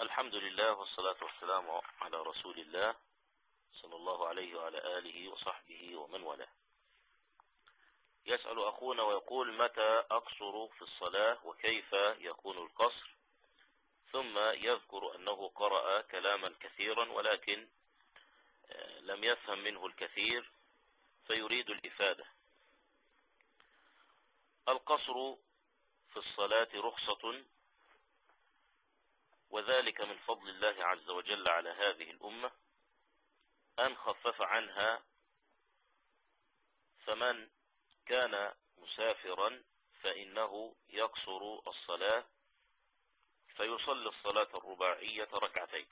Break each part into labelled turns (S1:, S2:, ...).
S1: الحمد لله والصلاة والسلام على رسول الله صلى الله عليه وعلى آله وصحبه ومن والاه. يسأل أخونا ويقول متى أقصر في الصلاة وكيف يكون القصر؟ ثم يذكر أنه قرأ كلاما كثيرا ولكن لم يفهم منه الكثير فيريد الإفادة. القصر في الصلاة رخصة وذلك من فضل الله عز وجل على هذه الأمة أن خفف عنها فمن كان مسافرا فإنه يقصر الصلاة فيصلي الصلاة الرباعية ركعتين.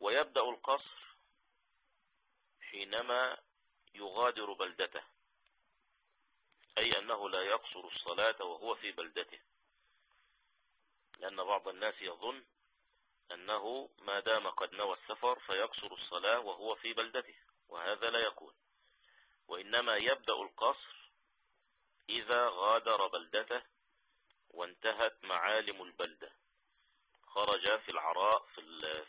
S1: ويبدأ القصر حينما يغادر بلدته أي أنه لا يقصر الصلاة وهو في بلدته. لأن بعض الناس يظن أنه ما دام قد نوى السفر فيقصر الصلاة وهو في بلدته وهذا لا يكون. وإنما يبدأ القصر إذا غادر بلدته وانتهت معالم البلدة. خرج في العراء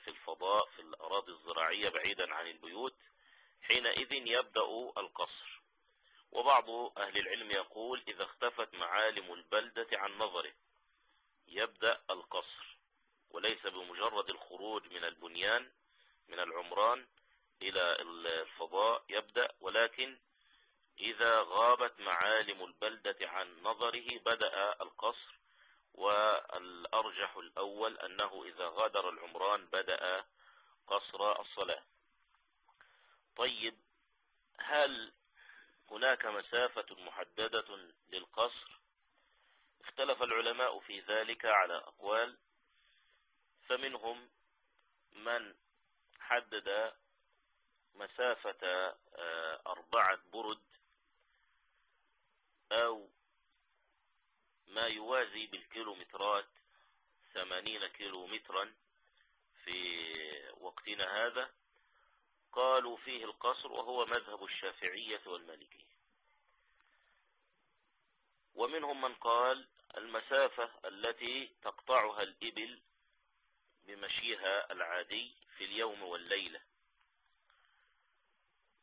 S1: في الفضاء في الأراضي الزراعية بعيدا عن البيوت حينئذ يبدأ القصر. وبعض أهل العلم يقول إذا اختفت معالم البلدة عن نظره يبدأ القصر وليس بمجرد الخروج من البنيان من العمران إلى الفضاء يبدأ ولكن إذا غابت معالم البلدة عن نظره بدأ القصر والأرجح الأول أنه إذا غادر العمران بدأ قصر الصلاة. طيب هل هناك مسافة محددة للقصر؟ اختلف العلماء في ذلك على أقوال فمنهم من حدد مسافة أربعة برد أو ما يوازي بالكيلومترات ثمانين كيلومترا في وقتنا هذا قالوا فيه القصر وهو مذهب الشافعية والمالكية. ومنهم من قال المسافة التي تقطعها الإبل بمشيها العادي في اليوم والليلة.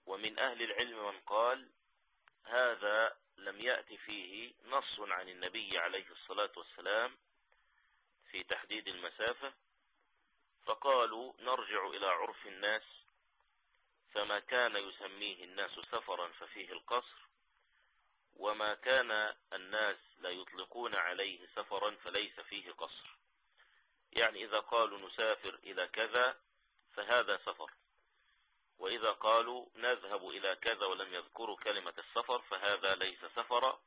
S1: ومن أهل العلم من قال هذا لم يأتي فيه نص عن النبي عليه الصلاة والسلام في تحديد المسافة فقالوا نرجع إلى عرف الناس فما كان يسميه الناس سفرا ففيه القصر وما كان الناس لا يطلقون عليه سفرا فليس فيه قصر. يعني إذا قالوا نسافر إلى كذا فهذا سفر. وإذا قالوا نذهب إلى كذا ولم يذكروا كلمة السفر فهذا ليس سفرا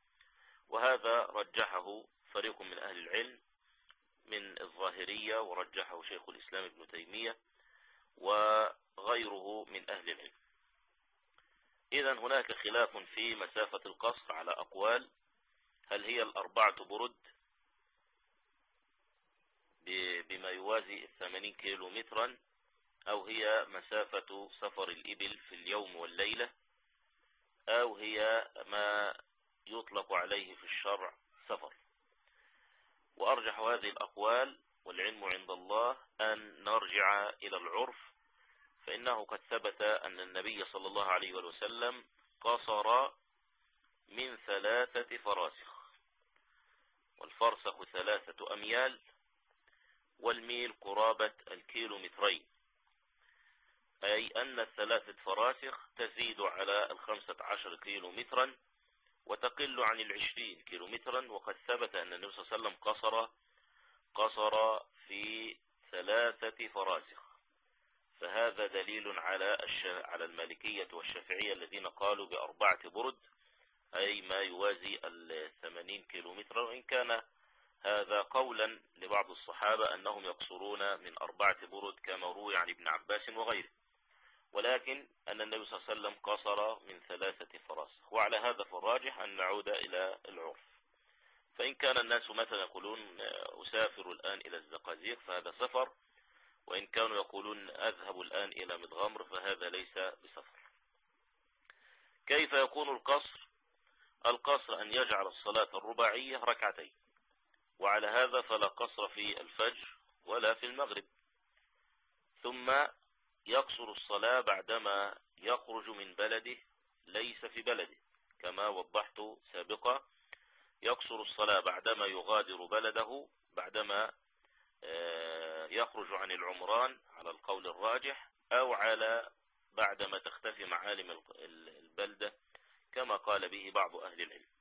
S1: وهذا رجحه فريق من أهل العلم من الظاهرية ورجحه شيخ الإسلام ابن تيمية وغيره من أهل العلم. إذا هناك خلاف في مسافة القصر على أقوال. هل هي الأربعة برد بما يوازي الثمانين كيلو مترا أو هي مسافة سفر الإبل في اليوم والليلة أو هي ما يطلق عليه في الشرع سفر؟ وأرجح هذه الأقوال والعلم عند الله أن نرجع إلى العرف فإنه قد ثبت أن النبي صلى الله عليه وسلم قصر من ثلاثة فراسخ والفرسخ ثلاثة أميال والميل قرابة الكيلو مترين أي أن الثلاثة فراسخ تزيد على الخمسة عشر كيلو مترا وتقل عن العشرين كيلو مترا وقد ثبت أن النبي صلى الله عليه وسلم قصر قصر في ثلاثة فراسخ. فهذا دليل على على المالكية والشافعية الذين قالوا بأربعة برد أي ما يوازي الثمانين كيلو مترا وإن كان هذا قولا لبعض الصحابة أنهم يقصرون من أربعة برد كما روي عن ابن عباس وغيره. ولكن أن النبي صلى الله عليه وسلم قصر من ثلاثة فراسخ وعلى هذا فالراجح أن نعود إلى العرف. فإن كان الناس مثلا يقولون أسافر الآن إلى الزقازيق فهذا سفر وإن كانوا يقولون أذهب الآن إلى مدغمر فهذا ليس بسفر كيف يكون القصر؟ القصر أن يجعل الصلاة الرباعية ركعتين وعلى هذا فلا قصر في الفجر ولا في المغرب. ثم يقصر الصلاة بعدما يخرج من بلده ليس في بلده كما وضحت سابقا. يقصر الصلاة بعدما يغادر بلده بعدما يخرج عن العمران على القول الراجح أو على بعدما تختفي معالم البلدة كما قال به بعض أهل العلم.